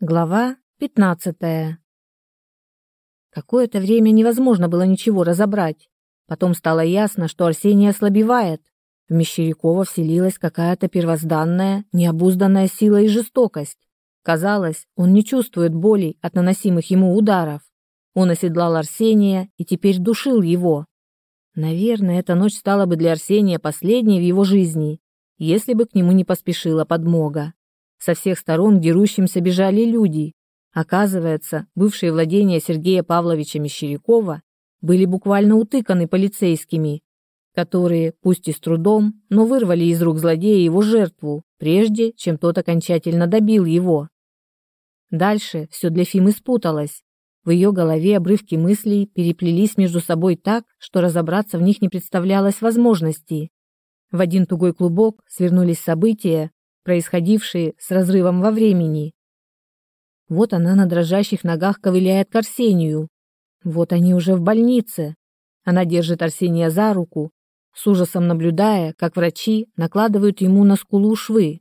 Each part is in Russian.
Глава 15. Какое-то время невозможно было ничего разобрать. Потом стало ясно, что Арсений ослабевает. В Мещерякова вселилась какая-то первозданная, необузданная сила и жестокость. Казалось, он не чувствует боли от наносимых ему ударов. Он оседлал Арсения и теперь душил его. Наверное, эта ночь стала бы для Арсения последней в его жизни, если бы к нему не поспешила подмога. Со всех сторон к дерущимся бежали люди. Оказывается, бывшие владения Сергея Павловича Мещерякова были буквально утыканы полицейскими, которые, пусть и с трудом, но вырвали из рук злодея его жертву, прежде чем тот окончательно добил его. Дальше все для Фимы спуталось. В ее голове обрывки мыслей переплелись между собой так, что разобраться в них не представлялось возможности. В один тугой клубок свернулись события, происходившие с разрывом во времени. Вот она на дрожащих ногах ковыляет к Арсению. Вот они уже в больнице. Она держит Арсения за руку, с ужасом наблюдая, как врачи накладывают ему на скулу швы.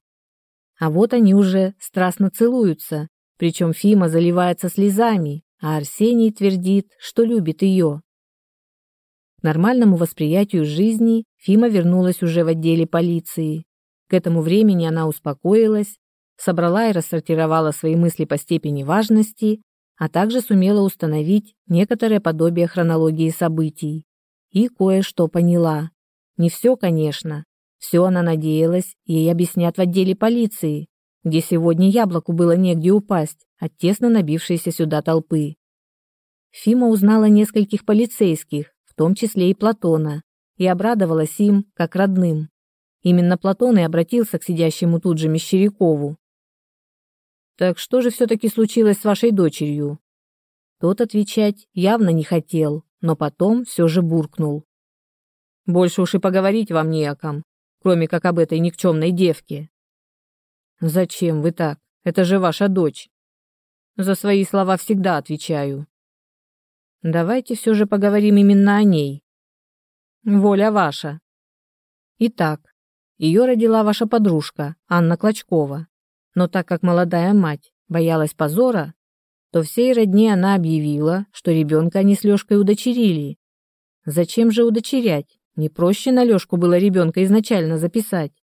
А вот они уже страстно целуются, причем Фима заливается слезами, а Арсений твердит, что любит ее. К нормальному восприятию жизни Фима вернулась уже в отделе полиции. К этому времени она успокоилась, собрала и рассортировала свои мысли по степени важности, а также сумела установить некоторое подобие хронологии событий. И кое-что поняла. Не все, конечно. Все она надеялась, ей объяснят в отделе полиции, где сегодня яблоку было негде упасть от тесно набившейся сюда толпы. Фима узнала нескольких полицейских, в том числе и Платона, и обрадовалась им, как родным. Именно Платон и обратился к сидящему тут же Мещерякову. «Так что же все-таки случилось с вашей дочерью?» Тот отвечать явно не хотел, но потом все же буркнул. «Больше уж и поговорить вам не о ком, кроме как об этой никчемной девке». «Зачем вы так? Это же ваша дочь». «За свои слова всегда отвечаю». «Давайте все же поговорим именно о ней». «Воля ваша». Итак, ее родила ваша подружка, Анна Клочкова. Но так как молодая мать боялась позора, то всей родне она объявила, что ребенка они с Лешкой удочерили. Зачем же удочерять? Не проще на Лешку было ребенка изначально записать.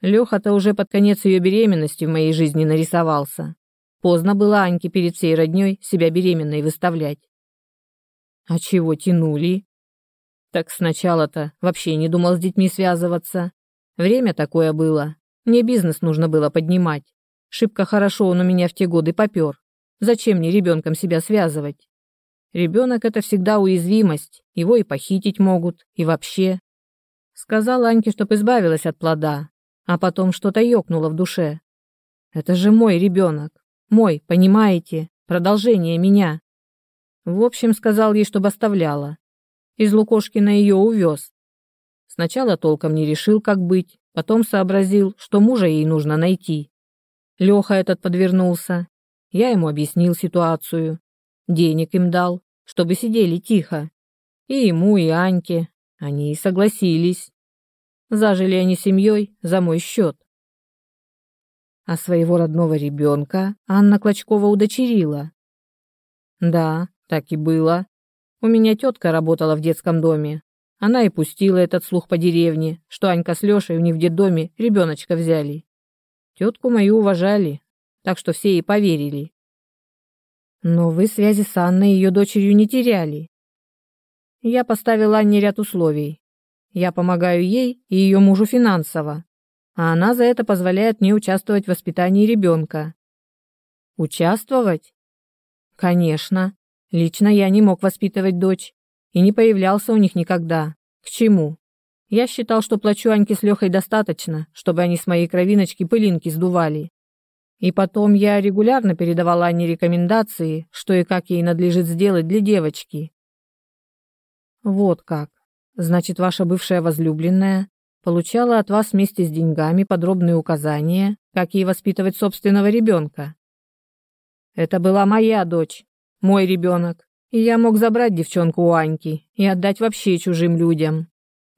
Леха-то уже под конец ее беременности в моей жизни нарисовался. Поздно было Аньке перед всей родней себя беременной выставлять. А чего тянули? Так сначала-то вообще не думал с детьми связываться. Время такое было. Мне бизнес нужно было поднимать. Шибко хорошо он у меня в те годы попер. Зачем мне ребенком себя связывать? Ребенок — это всегда уязвимость, его и похитить могут, и вообще. Сказал Аньке, чтоб избавилась от плода, а потом что-то ёкнуло в душе. Это же мой ребенок, мой, понимаете, продолжение меня. В общем, сказал ей, чтобы оставляла. Из Лукошкина ее увез. Сначала толком не решил, как быть, потом сообразил, что мужа ей нужно найти. Леха этот подвернулся. Я ему объяснил ситуацию. Денег им дал, чтобы сидели тихо. И ему, и Аньке. Они и согласились. Зажили они семьей за мой счет. А своего родного ребенка Анна Клочкова удочерила. Да, так и было. У меня тетка работала в детском доме. Она и пустила этот слух по деревне, что Анька с Лешей у них в детдоме ребеночка взяли. Тетку мою уважали, так что все ей поверили. Но вы связи с Анной и ее дочерью не теряли. Я поставил Анне ряд условий. Я помогаю ей и ее мужу финансово, а она за это позволяет мне участвовать в воспитании ребенка. Участвовать? Конечно. Лично я не мог воспитывать дочь и не появлялся у них никогда. К чему? Я считал, что плачу Аньке с Лехой достаточно, чтобы они с моей кровиночки пылинки сдували. И потом я регулярно передавала Анне рекомендации, что и как ей надлежит сделать для девочки. Вот как. Значит, ваша бывшая возлюбленная получала от вас вместе с деньгами подробные указания, как ей воспитывать собственного ребенка. Это была моя дочь, мой ребенок, и я мог забрать девчонку у Аньки и отдать вообще чужим людям.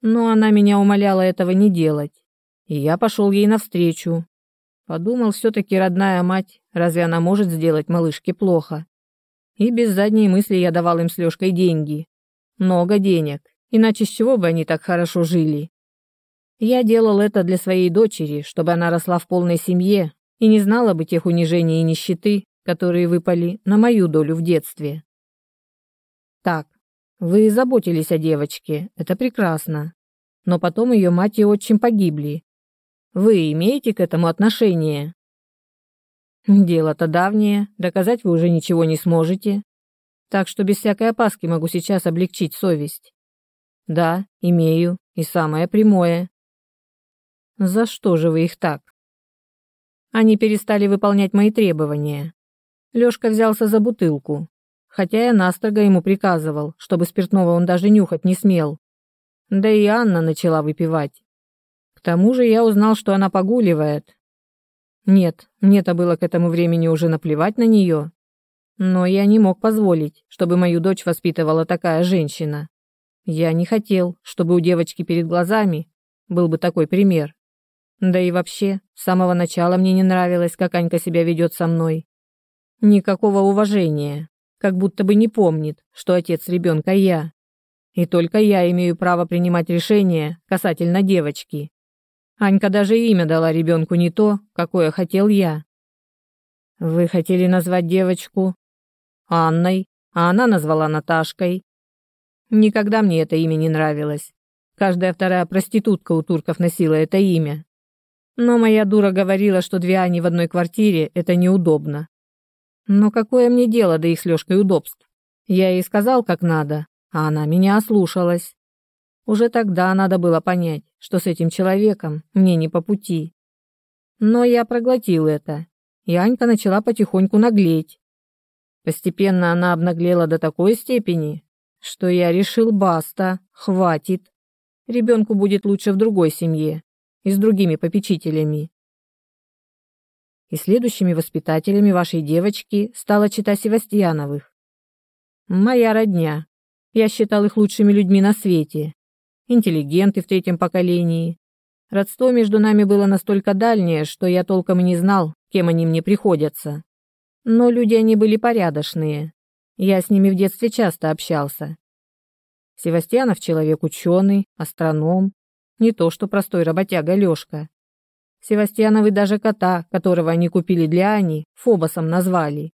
Но она меня умоляла этого не делать, и я пошел ей навстречу. Подумал, все-таки родная мать Разве она может сделать малышке плохо? И без задней мысли я давал им с Лёшкой деньги. Много денег, иначе с чего бы они так хорошо жили? Я делал это для своей дочери, чтобы она росла в полной семье и не знала бы тех унижений и нищеты, которые выпали на мою долю в детстве. Так, вы заботились о девочке, это прекрасно. Но потом ее мать и отчим погибли. Вы имеете к этому отношение? Дело-то давнее, доказать вы уже ничего не сможете. Так что без всякой опаски могу сейчас облегчить совесть. Да, имею, и самое прямое. За что же вы их так? Они перестали выполнять мои требования. Лёшка взялся за бутылку, хотя я настрого ему приказывал, чтобы спиртного он даже нюхать не смел. Да и Анна начала выпивать. К тому же я узнал, что она погуливает, нет, мне-то было к этому времени уже наплевать на нее. Но я не мог позволить, чтобы мою дочь воспитывала такая женщина. Я не хотел, чтобы у девочки перед глазами был бы такой пример. Да и вообще, с самого начала мне не нравилось, как Анька себя ведет со мной. Никакого уважения, как будто бы не помнит, что отец ребенка я. И только я имею право принимать решения касательно девочки. Анька даже имя дала ребенку не то, какое хотел я. Вы хотели назвать девочку Анной, а она назвала Наташкой. Никогда мне это имя не нравилось. Каждая вторая проститутка у турков носила это имя. Но моя дура говорила, что две Ани в одной квартире – это неудобно. Но какое мне дело до их с Лёшкой удобств? Я ей сказал, как надо, а она меня ослушалась. Уже тогда надо было понять, что с этим человеком мне не по пути. Но я проглотил это, и Анька начала потихоньку наглеть. Постепенно она обнаглела до такой степени, что я решил баста, хватит. Ребенку будет лучше в другой семье и с другими попечителями. И следующими воспитателями вашей девочки стала чита Севастьяновых. Моя родня. Я считал их лучшими людьми на свете интеллигенты в третьем поколении. Родство между нами было настолько дальнее, что я толком и не знал, кем они мне приходятся. Но люди они были порядочные. Я с ними в детстве часто общался. Севастьянов человек ученый, астроном, не то что простой работяга Лёшка. Севастьяновы даже кота, которого они купили для Ани, Фобосом назвали.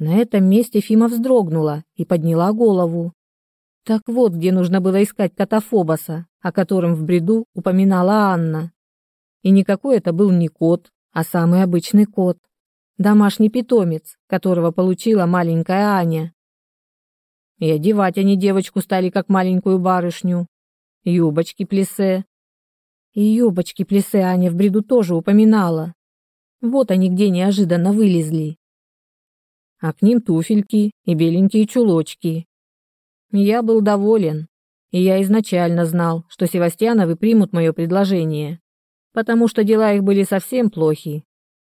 На этом месте Фима вздрогнула и подняла голову. Так вот, где нужно было искать кота Фобоса, о котором в бреду упоминала Анна. И никакой это был не кот, а самый обычный кот. Домашний питомец, которого получила маленькая Аня. И одевать они девочку стали как маленькую барышню. Юбочки плесе. И юбочки плесе Аня в бреду тоже упоминала. Вот они где неожиданно вылезли. А к ним туфельки и беленькие чулочки, я был доволен, и я изначально знал, что Севастьяновы примут мое предложение, потому что дела их были совсем плохи.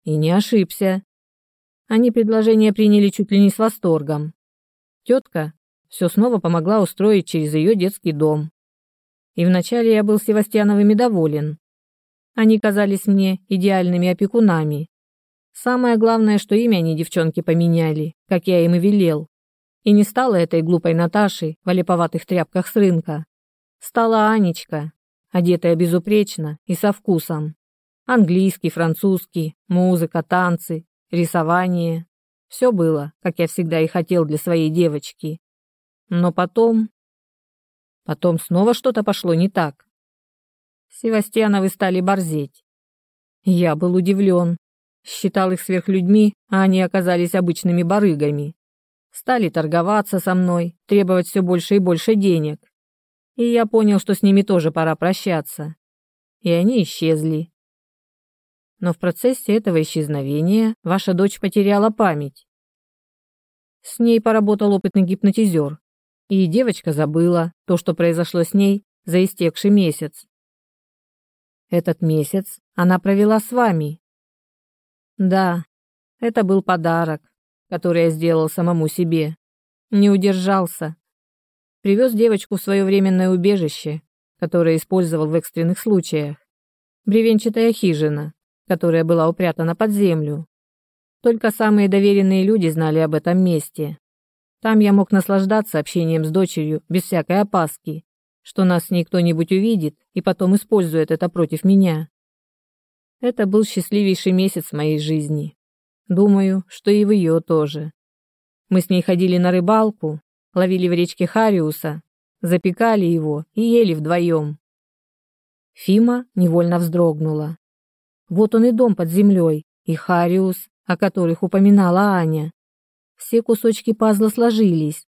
И не ошибся. Они предложение приняли чуть ли не с восторгом. Тетка все снова помогла устроить через ее детский дом. И вначале я был Севастьяновыми доволен. Они казались мне идеальными опекунами. Самое главное, что имя они девчонки поменяли, как я им и велел. И не стала этой глупой Наташей в олиповатых тряпках с рынка. Стала Анечка, одетая безупречно и со вкусом. Английский, французский, музыка, танцы, рисование. Все было, как я всегда и хотел для своей девочки. Но потом... Потом снова что-то пошло не так. Севастьяновы стали борзеть. Я был удивлен. Считал их сверхлюдьми, а они оказались обычными барыгами. Стали торговаться со мной, требовать все больше и больше денег. И я понял, что с ними тоже пора прощаться. И они исчезли. Но в процессе этого исчезновения ваша дочь потеряла память. С ней поработал опытный гипнотизер, и девочка забыла то, что произошло с ней за истекший месяц. Этот месяц она провела с вами. Да, это был подарок, который я сделал самому себе. Не удержался. Привез девочку в свое временное убежище, которое использовал в экстренных случаях. Бревенчатая хижина, которая была упрятана под землю. Только самые доверенные люди знали об этом месте. Там я мог наслаждаться общением с дочерью без всякой опаски, что нас с кто-нибудь увидит и потом использует это против меня. Это был счастливейший месяц в моей жизни. Думаю, что и в ее тоже. Мы с ней ходили на рыбалку, ловили в речке Хариуса, запекали его и ели вдвоем. Фима невольно вздрогнула. Вот он и дом под землей, и Хариус, о которых упоминала Аня. Все кусочки пазла сложились.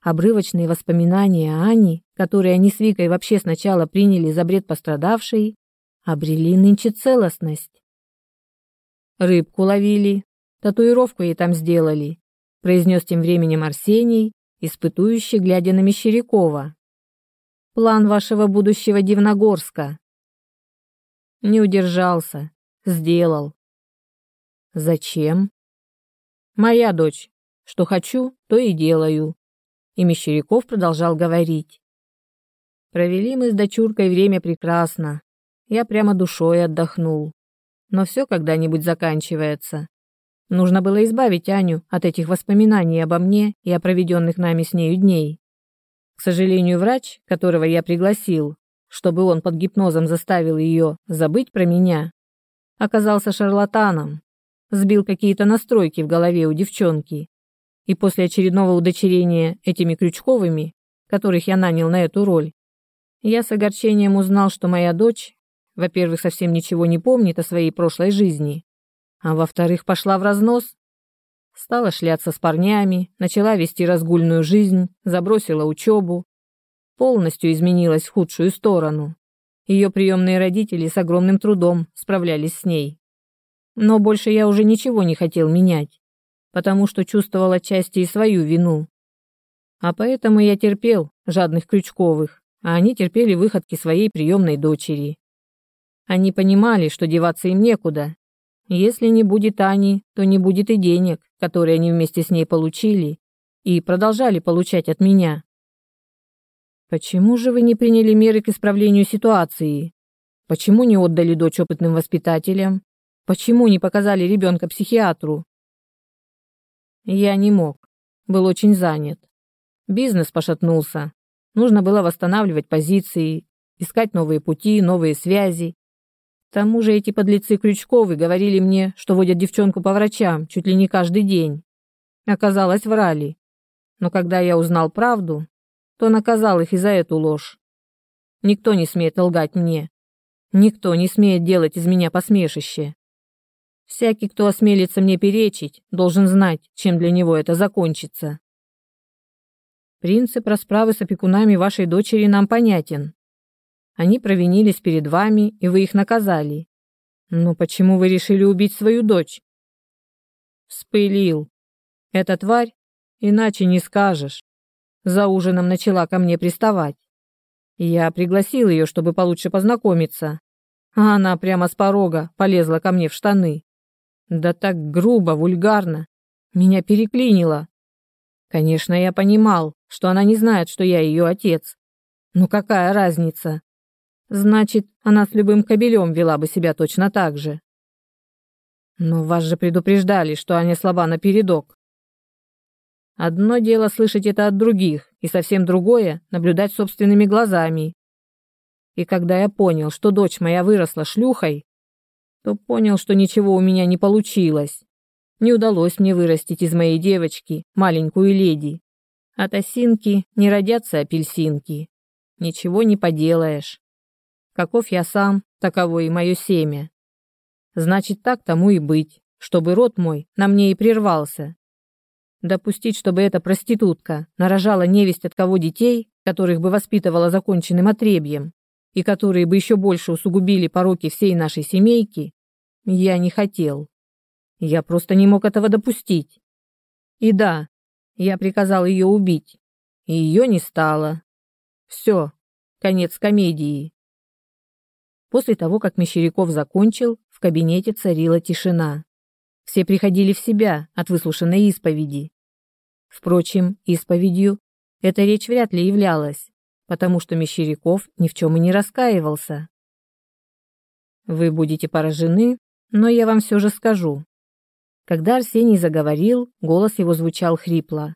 Обрывочные воспоминания Ани, которые они с Викой вообще сначала приняли за бред пострадавшей, обрели нынче целостность. Рыбку ловили, татуировку ей там сделали, произнес тем временем Арсений, испытующий, глядя на Мещерякова. План вашего будущего Дивногорска. Не удержался, сделал. Зачем? Моя дочь. Что хочу, то и делаю. И Мещеряков продолжал говорить. Провели мы с дочуркой время прекрасно. Я прямо душой отдохнул. Но все когда-нибудь заканчивается. Нужно было избавить Аню от этих воспоминаний обо мне и о проведенных нами с нею дней. К сожалению, врач, которого я пригласил, чтобы он под гипнозом заставил ее забыть про меня, оказался шарлатаном, сбил какие-то настройки в голове у девчонки. И после очередного удочерения этими Крючковыми, которых я нанял на эту роль, я с огорчением узнал, что моя дочь во-первых, совсем ничего не помнит о своей прошлой жизни, а во-вторых, пошла в разнос. Стала шляться с парнями, начала вести разгульную жизнь, забросила учебу, полностью изменилась в худшую сторону. Ее приемные родители с огромным трудом справлялись с ней. Но больше я уже ничего не хотел менять, потому что чувствовал отчасти и свою вину. А поэтому я терпел жадных Крючковых, а они терпели выходки своей приемной дочери. Они понимали, что деваться им некуда. Если не будет Ани, то не будет и денег, которые они вместе с ней получили и продолжали получать от меня. Почему же вы не приняли меры к исправлению ситуации? Почему не отдали дочь опытным воспитателям? Почему не показали ребенка психиатру? Я не мог. Был очень занят. Бизнес пошатнулся. Нужно было восстанавливать позиции, искать новые пути, новые связи. К тому же эти подлецы Крючковы говорили мне, что водят девчонку по врачам чуть ли не каждый день. Оказалось, врали. Но когда я узнал правду, то наказал их и за эту ложь. Никто не смеет лгать мне. Никто не смеет делать из меня посмешище. Всякий, кто осмелится мне перечить, должен знать, чем для него это закончится. Принцип расправы с опекунами вашей дочери нам понятен. Они провинились перед вами, и вы их наказали. Но почему вы решили убить свою дочь? Вспылил. Эта тварь, иначе не скажешь. За ужином начала ко мне приставать. Я пригласил ее, чтобы получше познакомиться. А она прямо с порога полезла ко мне в штаны. Да так грубо, вульгарно. Меня переклинило. Конечно, я понимал, что она не знает, что я ее отец. Но какая разница? Значит, она с любым кобелем вела бы себя точно так же. Но вас же предупреждали, что Аня слаба напередок. Одно дело слышать это от других, и совсем другое — наблюдать собственными глазами. И когда я понял, что дочь моя выросла шлюхой, то понял, что ничего у меня не получилось. Не удалось мне вырастить из моей девочки маленькую леди. От осинки не родятся апельсинки. Ничего не поделаешь. Каков я сам, таково и мое семя. Значит, так тому и быть, чтобы род мой на мне и прервался. Допустить, чтобы эта проститутка нарожала невесть от кого детей, которых бы воспитывала законченным отребьем, и которые бы еще больше усугубили пороки всей нашей семейки, я не хотел. Я просто не мог этого допустить. И да, я приказал ее убить, и ее не стало. Все, конец комедии. После того, как Мещеряков закончил, в кабинете царила тишина. Все приходили в себя от выслушанной исповеди. Впрочем, исповедью эта речь вряд ли являлась, потому что Мещеряков ни в чем и не раскаивался. Вы будете поражены, но я вам все же скажу. Когда Арсений заговорил, голос его звучал хрипло.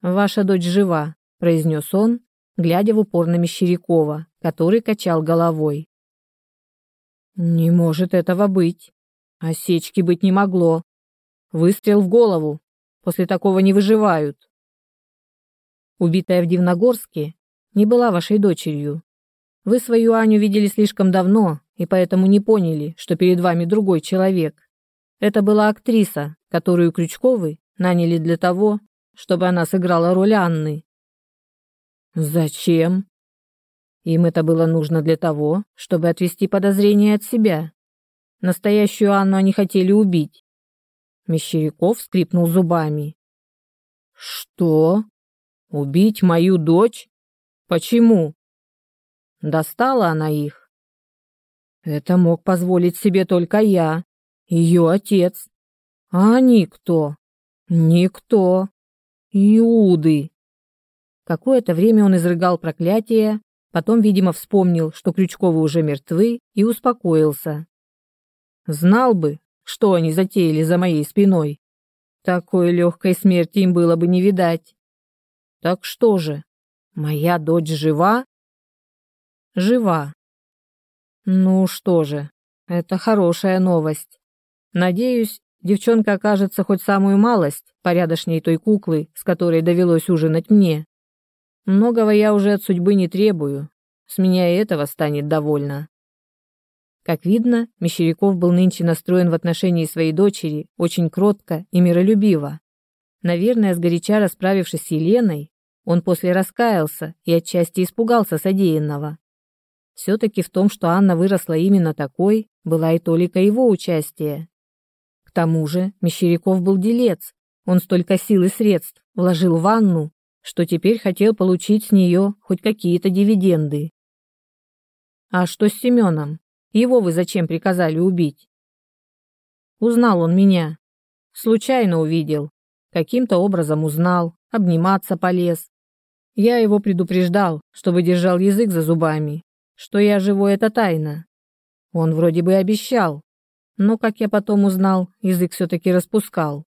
«Ваша дочь жива», — произнес он, глядя в упор на Мещерякова, который качал головой. «Не может этого быть. Осечки быть не могло. Выстрел в голову. После такого не выживают. Убитая в Дивногорске не была вашей дочерью. Вы свою Аню видели слишком давно и поэтому не поняли, что перед вами другой человек. Это была актриса, которую Крючковы наняли для того, чтобы она сыграла роль Анны. Зачем? Им это было нужно для того, чтобы отвести подозрения от себя. Настоящую Анну они хотели убить. Мещеряков скрипнул зубами. Что? Убить мою дочь? Почему? Достала она их. Это мог позволить себе только я, ее отец. А они кто? Никто. Иуды. Какое-то время он изрыгал проклятие, потом, видимо, вспомнил, что Крючковы уже мертвы, и успокоился. Знал бы, что они затеяли за моей спиной. Такой легкой смерти им было бы не видать. Так что же, моя дочь жива? Жива. Ну что же, это хорошая новость. Надеюсь, девчонка окажется хоть самую малость порядочней той куклы, с которой довелось ужинать мне. Многого я уже от судьбы не требую. С меня и этого станет довольно. Как видно, Мещеряков был нынче настроен в отношении своей дочери очень кротко и миролюбиво. Наверное, сгоряча расправившись с Еленой, он после раскаялся и отчасти испугался содеянного. Все-таки в том, что Анна выросла именно такой, была и толика его участия тому же Мещеряков был делец. Он столько сил и средств вложил в Анну, что теперь хотел получить с нее хоть какие-то дивиденды. А что с Семеном? Его вы зачем приказали убить? Узнал он меня. Случайно увидел. Каким-то образом узнал, обниматься полез. Я его предупреждал, чтобы держал язык за зубами, что я живу это тайна. Он вроде бы обещал, но, как я потом узнал, язык все-таки распускал.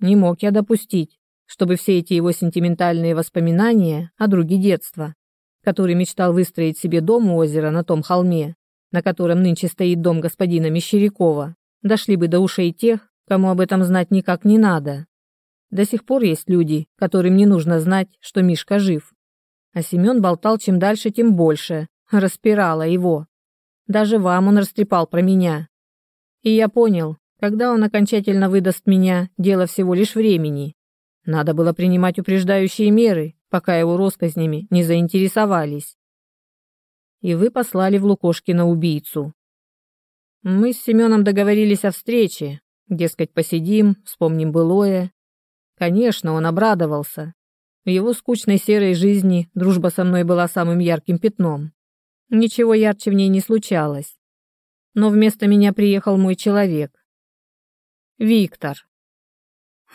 Не мог я допустить, чтобы все эти его сентиментальные воспоминания о друге детства, который мечтал выстроить себе дом у озера на том холме, на котором нынче стоит дом господина Мещерякова, дошли бы до ушей тех, кому об этом знать никак не надо. До сих пор есть люди, которым не нужно знать, что Мишка жив. А Семен болтал чем дальше, тем больше, распирало его. Даже вам он растрепал про меня, и я понял, когда он окончательно выдаст меня, дело всего лишь времени. Надо было принимать упреждающие меры, пока его росказнями не заинтересовались. И вы послали в Лукошкина убийцу. Мы с Семеном договорились о встрече, дескать, посидим, вспомним былое. Конечно, он обрадовался. В его скучной серой жизни дружба со мной была самым ярким пятном. Ничего ярче в ней не случалось но вместо меня приехал мой человек. Виктор.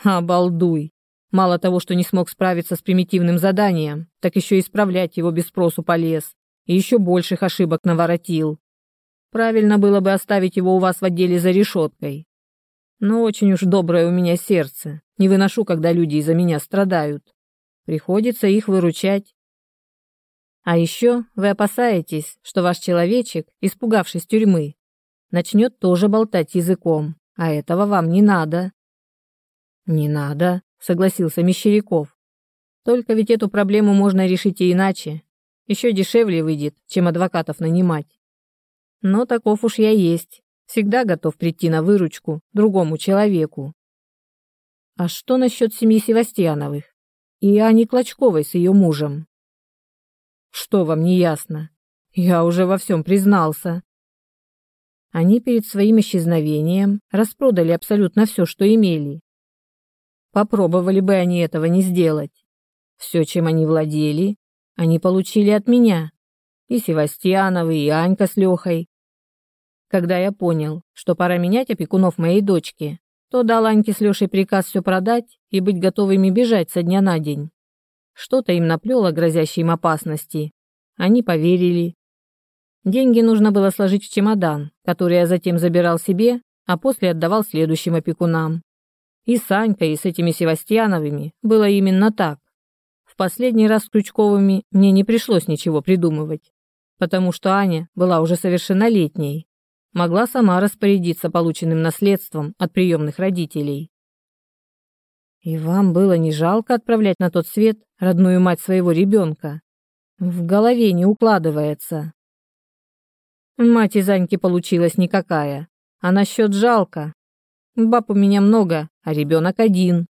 Обалдуй. Мало того, что не смог справиться с примитивным заданием, так еще и исправлять его без спросу полез. И еще больших ошибок наворотил. Правильно было бы оставить его у вас в отделе за решеткой. Но очень уж доброе у меня сердце. Не выношу, когда люди из-за меня страдают. Приходится их выручать. А еще вы опасаетесь, что ваш человечек, испугавшись тюрьмы, начнет тоже болтать языком, а этого вам не надо». «Не надо», — согласился Мещеряков. «Только ведь эту проблему можно решить и иначе. Еще дешевле выйдет, чем адвокатов нанимать. Но таков уж я есть, всегда готов прийти на выручку другому человеку». «А что насчет семьи Севастьяновых и Ани Клочковой с ее мужем?» «Что вам не ясно? Я уже во всем признался. Они перед своим исчезновением распродали абсолютно все, что имели. Попробовали бы они этого не сделать. Все, чем они владели, они получили от меня. И Севастьяновы, и Анька с Лехой. Когда я понял, что пора менять опекунов моей дочки, то дал Аньке с Лешей приказ все продать и быть готовыми бежать со дня на день. Что-то им наплело грозящей им опасности. Они поверили Деньги нужно было сложить в чемодан, который я затем забирал себе, а после отдавал следующим опекунам. И с Анькой, и с этими Севастьяновыми было именно так. В последний раз с Крючковыми мне не пришлось ничего придумывать, потому что Аня была уже совершеннолетней, могла сама распорядиться полученным наследством от приемных родителей. И вам было не жалко отправлять на тот свет родную мать своего ребенка? В голове не укладывается. Мать из Аньки получилась никакая. А насчет жалко. Баб у меня много, а ребенок один.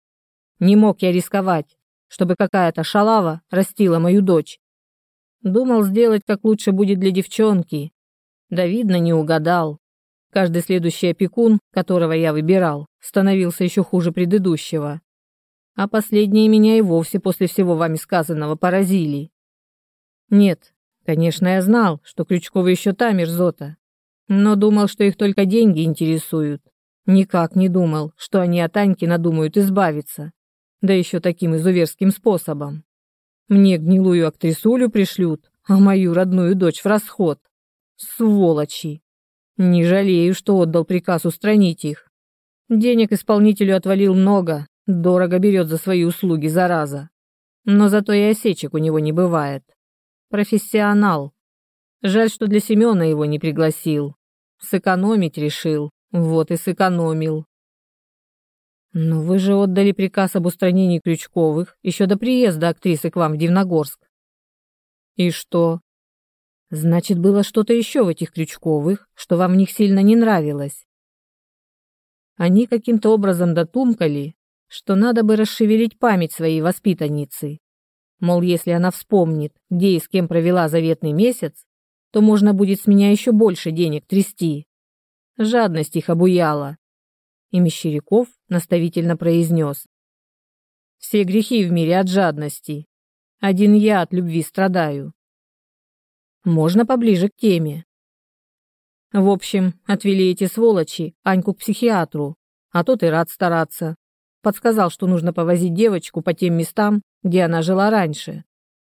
Не мог я рисковать, чтобы какая-то шалава растила мою дочь. Думал сделать, как лучше будет для девчонки. Да, видно, не угадал. Каждый следующий опекун, которого я выбирал, становился еще хуже предыдущего. А последние меня и вовсе после всего вами сказанного поразили. Нет, конечно, я знал, что Крючкова еще та мерзота, но думал, что их только деньги интересуют. Никак не думал, что они от Аньки надумают избавиться. Да еще таким изуверским способом. Мне гнилую актрисулю пришлют, а мою родную дочь в расход. Сволочи! Не жалею, что отдал приказ устранить их. Денег исполнителю отвалил много, дорого берет за свои услуги, зараза. Но зато и осечек у него не бывает. Профессионал. Жаль, что для Семена его не пригласил. Сэкономить решил, вот и сэкономил. Но вы же отдали приказ об устранении Крючковых еще до приезда актрисы к вам в Дивногорск. И что? Значит, было что-то еще в этих Крючковых, что вам в них сильно не нравилось. Они каким-то образом дотумкали, что надо бы расшевелить память своей воспитанницы. Мол, если она вспомнит, где и с кем провела заветный месяц, то можно будет с меня еще больше денег трясти. Жадность их обуяла. И Мещеряков наставительно произнес. Все грехи в мире от жадности. Один я от любви страдаю. Можно поближе к теме. В общем, отвели эти сволочи Аньку к психиатру, а тот и рад стараться. Подсказал, что нужно повозить девочку по тем местам, где она жила раньше.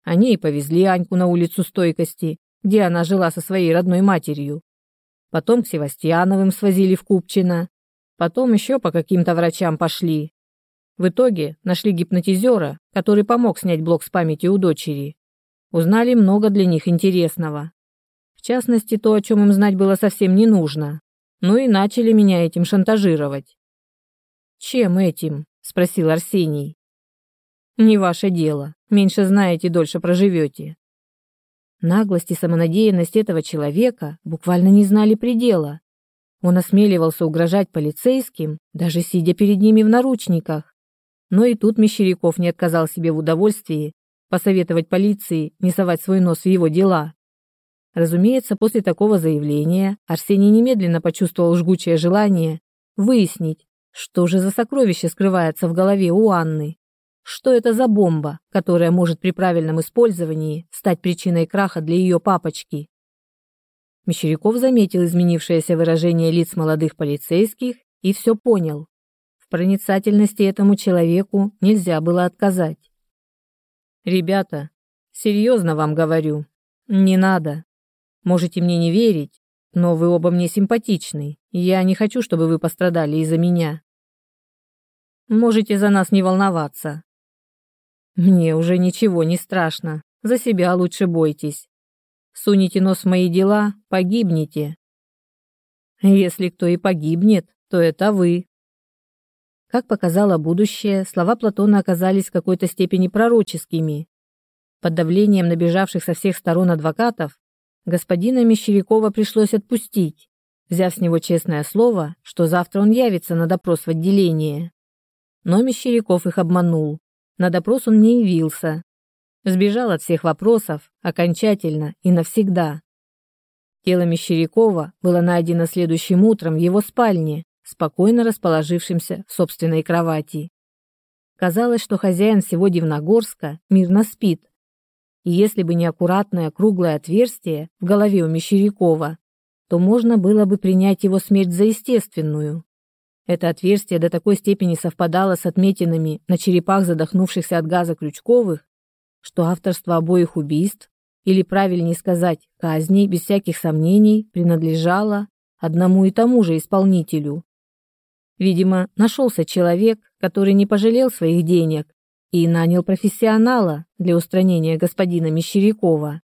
Они и повезли Аньку на улицу стойкости, где она жила со своей родной матерью. Потом к Севастьяновым свозили в Купчино. Потом еще по каким-то врачам пошли. В итоге нашли гипнотизера, который помог снять блок с памяти у дочери. Узнали много для них интересного. В частности, то, о чем им знать было совсем не нужно. Ну и начали меня этим шантажировать. «Чем этим?» – спросил Арсений. «Не ваше дело. Меньше знаете, дольше проживете. Наглость и самонадеянность этого человека буквально не знали предела. Он осмеливался угрожать полицейским, даже сидя перед ними в наручниках. Но и тут Мещеряков не отказал себе в удовольствии посоветовать полиции не совать свой нос в его дела. Разумеется, после такого заявления Арсений немедленно почувствовал жгучее желание выяснить, что же за сокровище скрывается в голове у Анны. Что это за бомба, которая может при правильном использовании стать причиной краха для ее папочки? Мещеряков заметил изменившееся выражение лиц молодых полицейских и все понял. В проницательности этому человеку нельзя было отказать. «Ребята, серьезно вам говорю, не надо. Можете мне не верить, но вы оба мне симпатичны, и я не хочу, чтобы вы пострадали из-за меня. Можете за нас не волноваться. Мне уже ничего не страшно. За себя лучше бойтесь. Сунете нос в мои дела, погибнете. Если кто и погибнет, то это вы. Как показало будущее, слова Платона оказались в какой-то степени пророческими. Под давлением набежавших со всех сторон адвокатов господина Мещерякова пришлось отпустить, взяв с него честное слово, что завтра он явится на допрос в отделение. Но Мещеряков их обманул. На допрос он не явился. Сбежал от всех вопросов, окончательно и навсегда. Тело Мещерякова было найдено следующим утром в его спальне, спокойно расположившимся в собственной кровати. Казалось, что хозяин всего Дивногорска мирно спит. И если бы не аккуратное круглое отверстие в голове у Мещерякова, то можно было бы принять его смерть за естественную. Это отверстие до такой степени совпадало с отметинами на черепах задохнувшихся от газа Крючковых, что авторство обоих убийств, или правильнее сказать, казней без всяких сомнений, принадлежало одному и тому же исполнителю. Видимо, нашелся человек, который не пожалел своих денег и нанял профессионала для устранения господина Мещерякова.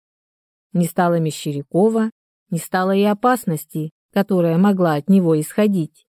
Не стало Мещерякова, не стало и опасности, которая могла от него исходить.